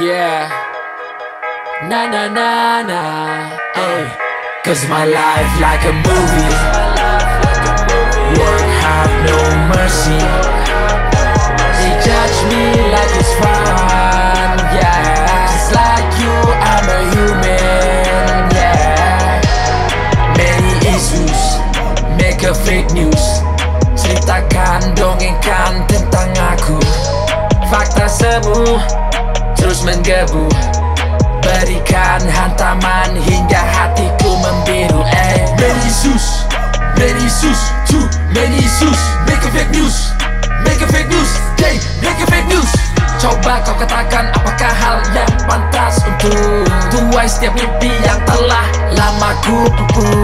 Yeah. Na na na na. Hey. Cause my life like a movie. Work hard, no mercy. They judge me like it's fun. Yeah. Just like you, I'm a human. Yeah. Many issues, make a fake news. Terus menggebu. Berikan hantaman hingga hatiku membiru. Eh Many issues, many issues, too many issues Make a fake news, make a fake news, yeah, make a fake news. Coba kau katakan apakah hal yang pantas untuk Tuai setiap mimpi yang telah lama ku pupuk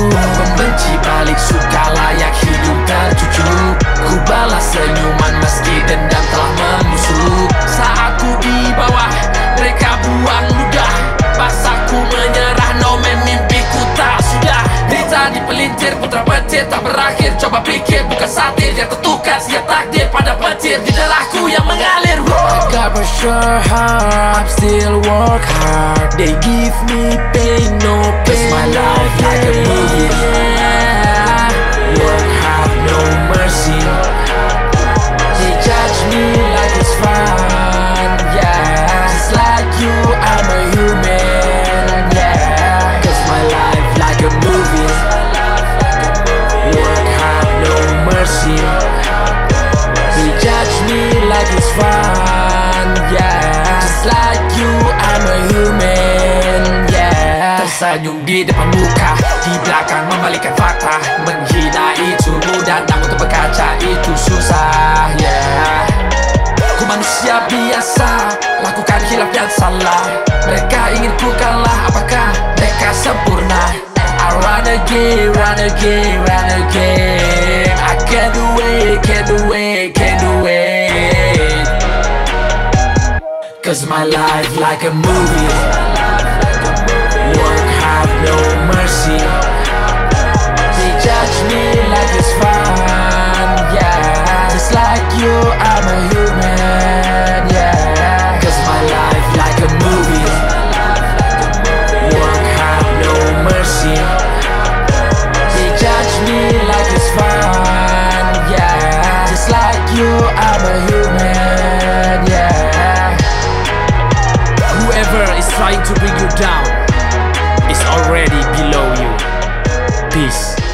Dipelintir putra petir tak berakhir. Coba pikir bukan satir. Yang tentukan setiap takdir pada petir. Di darahku yang mengalir I got my sure heart, I'm still work hard. They give me pain, no pain my life like a movie Tersenyum di depan muka Di belakang membalikkan fakta Menghina itu mudah Namun untuk berkaca itu susah, yeah. Ku manusia biasa Lakukan hilaf dan salah. Mereka ingin ku kalah Apakah mereka sempurna? I run again, run again, run again. I can't do it, can't do it, can't do it. Cause my life like a movie trying to bring you down is already below you. Peace.